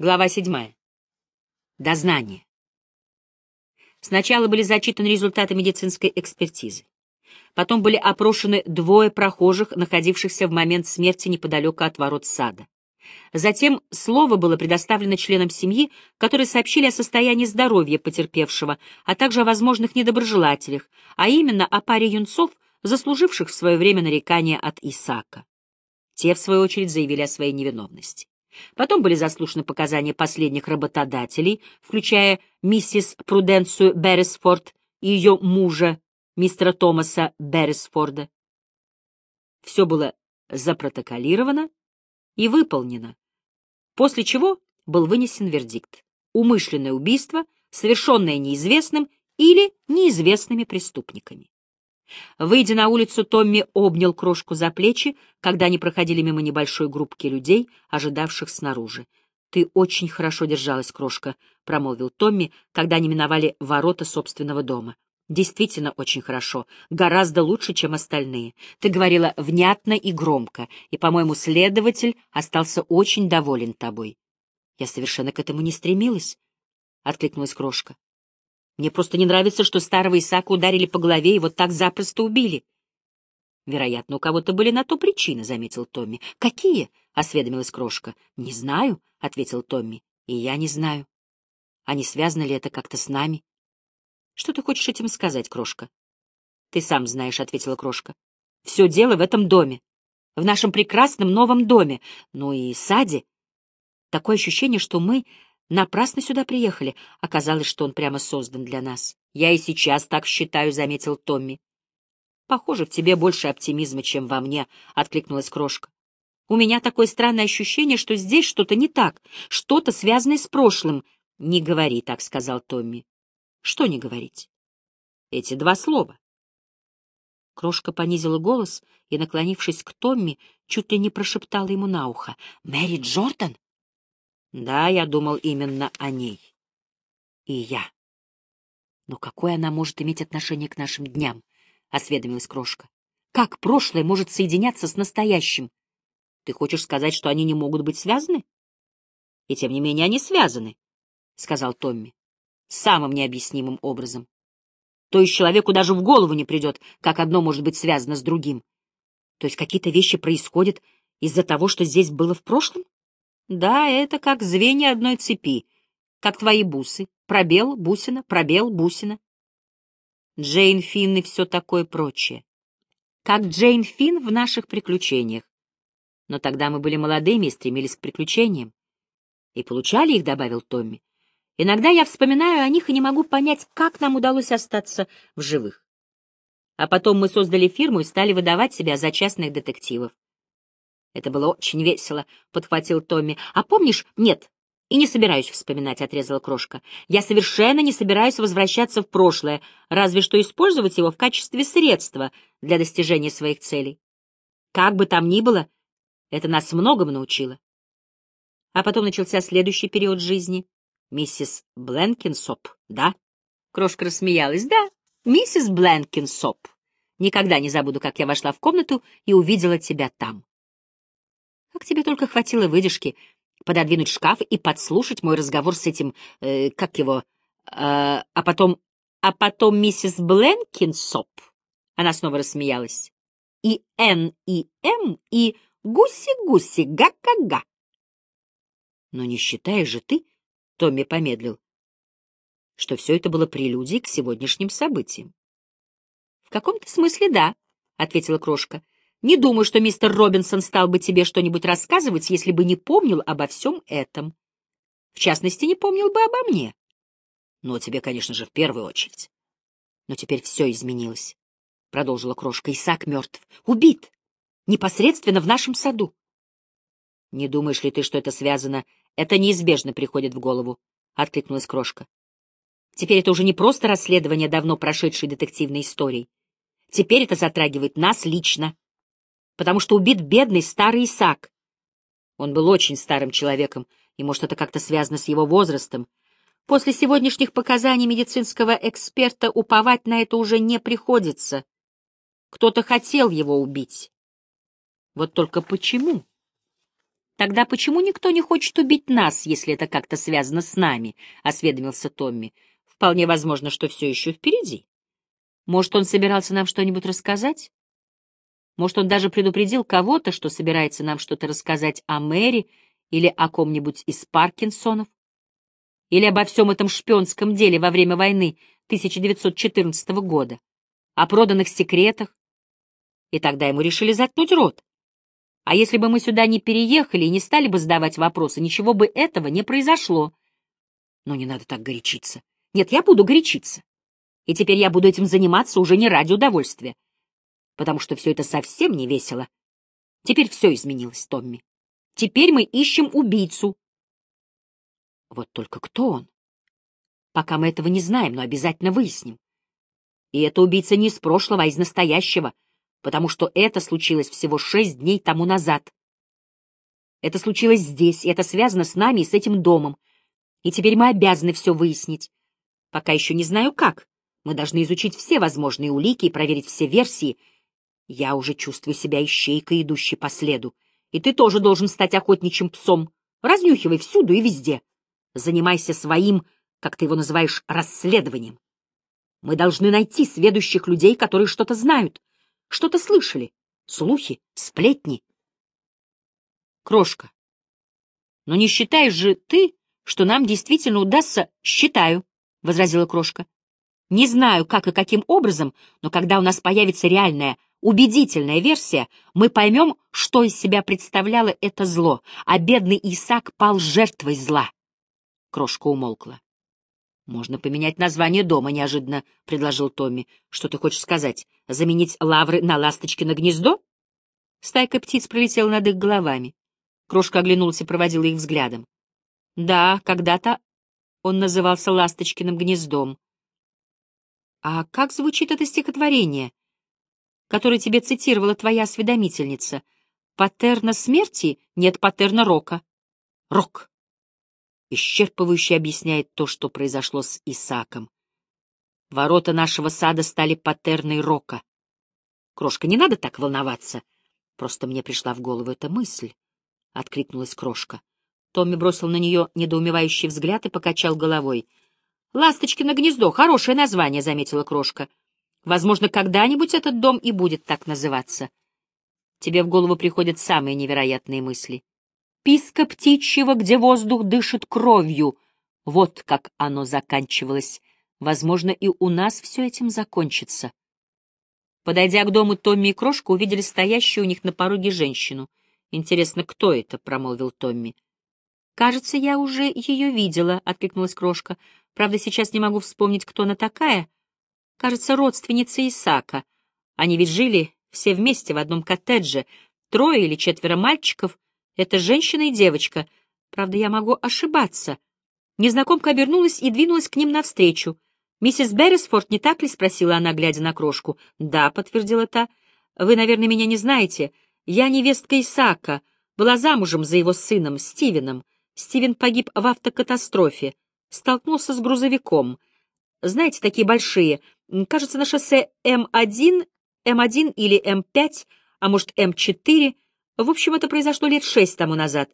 Глава седьмая. Дознание. Сначала были зачитаны результаты медицинской экспертизы. Потом были опрошены двое прохожих, находившихся в момент смерти неподалеку от ворот сада. Затем слово было предоставлено членам семьи, которые сообщили о состоянии здоровья потерпевшего, а также о возможных недоброжелателях, а именно о паре юнцов, заслуживших в свое время нарекания от Исаака. Те, в свою очередь, заявили о своей невиновности. Потом были заслушаны показания последних работодателей, включая миссис Пруденцию Беррисфорд и ее мужа, мистера Томаса Беррисфорда. Все было запротоколировано и выполнено, после чего был вынесен вердикт. Умышленное убийство, совершенное неизвестным или неизвестными преступниками. Выйдя на улицу, Томми обнял крошку за плечи, когда они проходили мимо небольшой группки людей, ожидавших снаружи. «Ты очень хорошо держалась, крошка», — промолвил Томми, когда они миновали ворота собственного дома. «Действительно очень хорошо, гораздо лучше, чем остальные. Ты говорила внятно и громко, и, по-моему, следователь остался очень доволен тобой». «Я совершенно к этому не стремилась», — откликнулась крошка. Мне просто не нравится, что старого Исаака ударили по голове и вот так запросто убили. Вероятно, у кого-то были на то причины, — заметил Томми. — Какие? — осведомилась Крошка. — Не знаю, — ответил Томми. — И я не знаю. А не связано ли это как-то с нами? — Что ты хочешь этим сказать, Крошка? — Ты сам знаешь, — ответила Крошка. — Все дело в этом доме. В нашем прекрасном новом доме. Ну и саде. Такое ощущение, что мы Напрасно сюда приехали. Оказалось, что он прямо создан для нас. Я и сейчас так считаю, — заметил Томми. Похоже, в тебе больше оптимизма, чем во мне, — откликнулась Крошка. У меня такое странное ощущение, что здесь что-то не так, что-то связанное с прошлым. Не говори так, — сказал Томми. Что не говорить? Эти два слова. Крошка понизила голос и, наклонившись к Томми, чуть ли не прошептала ему на ухо. «Мэри Джордан?» Да, я думал именно о ней. И я. Но какое она может иметь отношение к нашим дням? — осведомилась Крошка. Как прошлое может соединяться с настоящим? Ты хочешь сказать, что они не могут быть связаны? И тем не менее они связаны, — сказал Томми. Самым необъяснимым образом. То есть человеку даже в голову не придет, как одно может быть связано с другим. То есть какие-то вещи происходят из-за того, что здесь было в прошлом? Да, это как звенья одной цепи, как твои бусы. Пробел, бусина, пробел, бусина. Джейн Финн и все такое прочее. Как Джейн Финн в наших приключениях. Но тогда мы были молодыми и стремились к приключениям. И получали их, — добавил Томми. Иногда я вспоминаю о них и не могу понять, как нам удалось остаться в живых. А потом мы создали фирму и стали выдавать себя за частных детективов. Это было очень весело, — подхватил Томми. — А помнишь? Нет, и не собираюсь вспоминать, — отрезала Крошка. Я совершенно не собираюсь возвращаться в прошлое, разве что использовать его в качестве средства для достижения своих целей. Как бы там ни было, это нас многому научило. А потом начался следующий период жизни. Миссис Бленкинсоп, да? Крошка рассмеялась. Да, миссис Бленкинсоп. Никогда не забуду, как я вошла в комнату и увидела тебя там. Как тебе только хватило выдержки пододвинуть шкаф и подслушать мой разговор с этим, э, как его, э, а потом, а потом миссис Бленкинсоп. Она снова рассмеялась. И Н, и М, и гуси-гуси, га-га-га. Но не считаешь же ты, Томми помедлил, что все это было прелюдией к сегодняшним событиям. — В каком-то смысле да, — ответила крошка. Не думаю, что мистер Робинсон стал бы тебе что-нибудь рассказывать, если бы не помнил обо всем этом. В частности, не помнил бы обо мне. Ну, тебе, конечно же, в первую очередь. Но теперь все изменилось, — продолжила крошка. Исаак мертв. Убит. Непосредственно в нашем саду. Не думаешь ли ты, что это связано? Это неизбежно приходит в голову, — откликнулась крошка. Теперь это уже не просто расследование давно прошедшей детективной истории. Теперь это затрагивает нас лично потому что убит бедный старый Исаак. Он был очень старым человеком, и, может, это как-то связано с его возрастом. После сегодняшних показаний медицинского эксперта уповать на это уже не приходится. Кто-то хотел его убить. Вот только почему? Тогда почему никто не хочет убить нас, если это как-то связано с нами? — осведомился Томми. — Вполне возможно, что все еще впереди. Может, он собирался нам что-нибудь рассказать? Может, он даже предупредил кого-то, что собирается нам что-то рассказать о Мэри или о ком-нибудь из Паркинсонов? Или обо всем этом шпионском деле во время войны 1914 года? О проданных секретах? И тогда ему решили заткнуть рот. А если бы мы сюда не переехали и не стали бы задавать вопросы, ничего бы этого не произошло. Но не надо так горячиться. Нет, я буду горячиться. И теперь я буду этим заниматься уже не ради удовольствия. Потому что все это совсем не весело. Теперь все изменилось, Томми. Теперь мы ищем убийцу. Вот только кто он? Пока мы этого не знаем, но обязательно выясним. И это убийца не из прошлого, а из настоящего — потому что это случилось всего шесть дней тому назад. Это случилось здесь, и это связано с нами и с этим домом. И теперь мы обязаны все выяснить. Пока еще не знаю как. Мы должны изучить все возможные улики и проверить все версии. Я уже чувствую себя ищейкой, идущей по следу. И ты тоже должен стать охотничьим псом. Разнюхивай всюду и везде. Занимайся своим, как ты его называешь, расследованием. Мы должны найти сведущих людей, которые что-то знают. Что-то слышали? Слухи? Сплетни? Крошка. Но не считаешь же ты, что нам действительно удастся... Считаю, — возразила Крошка. Не знаю, как и каким образом, но когда у нас появится реальная, убедительная версия, мы поймем, что из себя представляло это зло, а бедный Исаак пал жертвой зла. Крошка умолкла. «Можно поменять название дома», — неожиданно предложил Томми. «Что ты хочешь сказать? Заменить лавры на ласточкино гнездо?» Стайка птиц пролетела над их головами. Крошка оглянулась и проводила их взглядом. «Да, когда-то он назывался Ласточкиным гнездом». «А как звучит это стихотворение, которое тебе цитировала твоя осведомительница? Патерна смерти? Нет, патерна рока». «Рок», исчерпывающе объясняет то, что произошло с Исаком. Ворота нашего сада стали патерной рока. Крошка, не надо так волноваться. Просто мне пришла в голову эта мысль. Откликнулась Крошка. Томми бросил на нее недоумевающий взгляд и покачал головой. «Ласточкино гнездо — хорошее название», — заметила Крошка. «Возможно, когда-нибудь этот дом и будет так называться. Тебе в голову приходят самые невероятные мысли писка птичьего, где воздух дышит кровью. Вот как оно заканчивалось. Возможно, и у нас все этим закончится. Подойдя к дому, Томми и Крошка увидели стоящую у них на пороге женщину. «Интересно, кто это?» — промолвил Томми. «Кажется, я уже ее видела», — откликнулась Крошка. «Правда, сейчас не могу вспомнить, кто она такая. Кажется, родственница Исака. Они ведь жили все вместе в одном коттедже. Трое или четверо мальчиков, это женщина и девочка. Правда, я могу ошибаться. Незнакомка обернулась и двинулась к ним навстречу. «Миссис Беррисфорд, не так ли?» — спросила она, глядя на крошку. «Да», — подтвердила та. «Вы, наверное, меня не знаете. Я невестка Исаака. Была замужем за его сыном, Стивеном. Стивен погиб в автокатастрофе. Столкнулся с грузовиком. Знаете, такие большие. Кажется, на шоссе М1, М1 или М5, а может, М4 — в общем, это произошло лет шесть тому назад.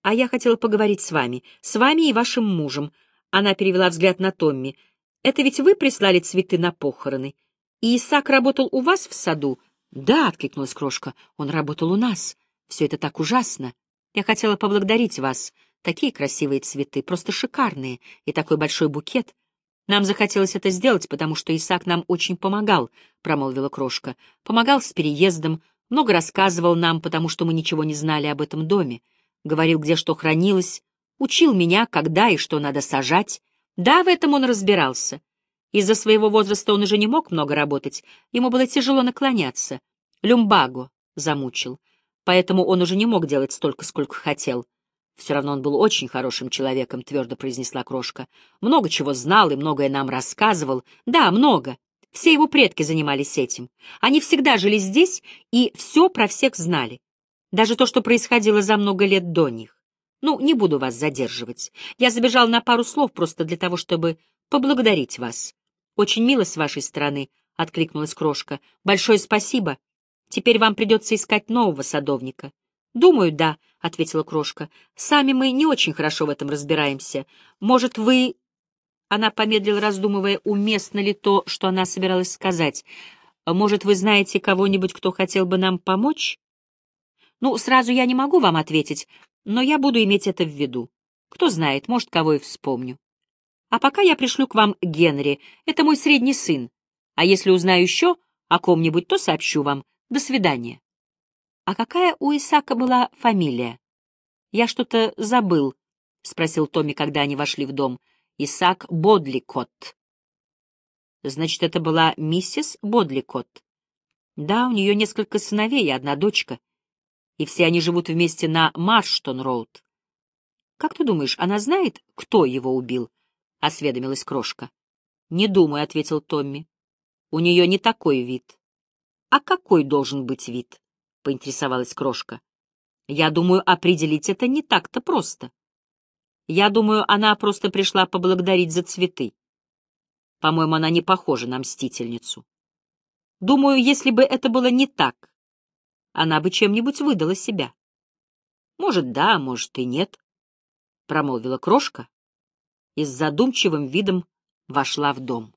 А я хотела поговорить с вами, с вами и вашим мужем. Она перевела взгляд на Томми. Это ведь вы прислали цветы на похороны? И Исаак работал у вас в саду? Да, откликнулась крошка. Он работал у нас. Все это так ужасно. Я хотела поблагодарить вас. Такие красивые цветы, просто шикарные, и такой большой букет. Нам захотелось это сделать, потому что Исаак нам очень помогал, промолвила крошка. Помогал с переездом, много рассказывал нам, потому что мы ничего не знали об этом доме. Говорил, где что хранилось, учил меня, когда и что надо сажать. Да, в этом он разбирался. Из-за своего возраста он уже не мог много работать, ему было тяжело наклоняться. Люмбаго замучил, поэтому он уже не мог делать столько, сколько хотел. Все равно он был очень хорошим человеком, твердо произнесла Крошка. Много чего знал и многое нам рассказывал. Да, много. Все его предки занимались этим. Они всегда жили здесь и все про всех знали. Даже то, что происходило за много лет до них. Ну, не буду вас задерживать. Я забежал на пару слов просто для того, чтобы поблагодарить вас. Очень мило с вашей стороны, — откликнулась Крошка. Большое спасибо. Теперь вам придется искать нового садовника. Думаю, да, — ответила Крошка. Сами мы не очень хорошо в этом разбираемся. Может, вы... Она помедлила, раздумывая, уместно ли то, что она собиралась сказать. Может, вы знаете кого-нибудь, кто хотел бы нам помочь? Ну, сразу я не могу вам ответить, но я буду иметь это в виду. Кто знает, может, кого и вспомню. А пока я пришлю к вам Генри. Это мой средний сын. А если узнаю еще о ком-нибудь, то сообщу вам. До свидания. А какая у Исака была фамилия? Я что-то забыл, — спросил Томми, когда они вошли в дом. Исаак Бодликот. Значит, это была миссис Бодликот. Да, у нее несколько сыновей и одна дочка. И все они живут вместе на Марштон-роуд. Как ты думаешь, она знает, кто его убил? — осведомилась Крошка. — Не думаю, — ответил Томми. — У нее не такой вид. — А какой должен быть вид? — поинтересовалась Крошка. — Я думаю, определить это не так-то просто. Я думаю, она просто пришла поблагодарить за цветы. По-моему, она не похожа на мстительницу. Думаю, если бы это было не так, она бы чем-нибудь выдала себя. Может, да, может и нет, — промолвила крошка и с задумчивым видом вошла в дом.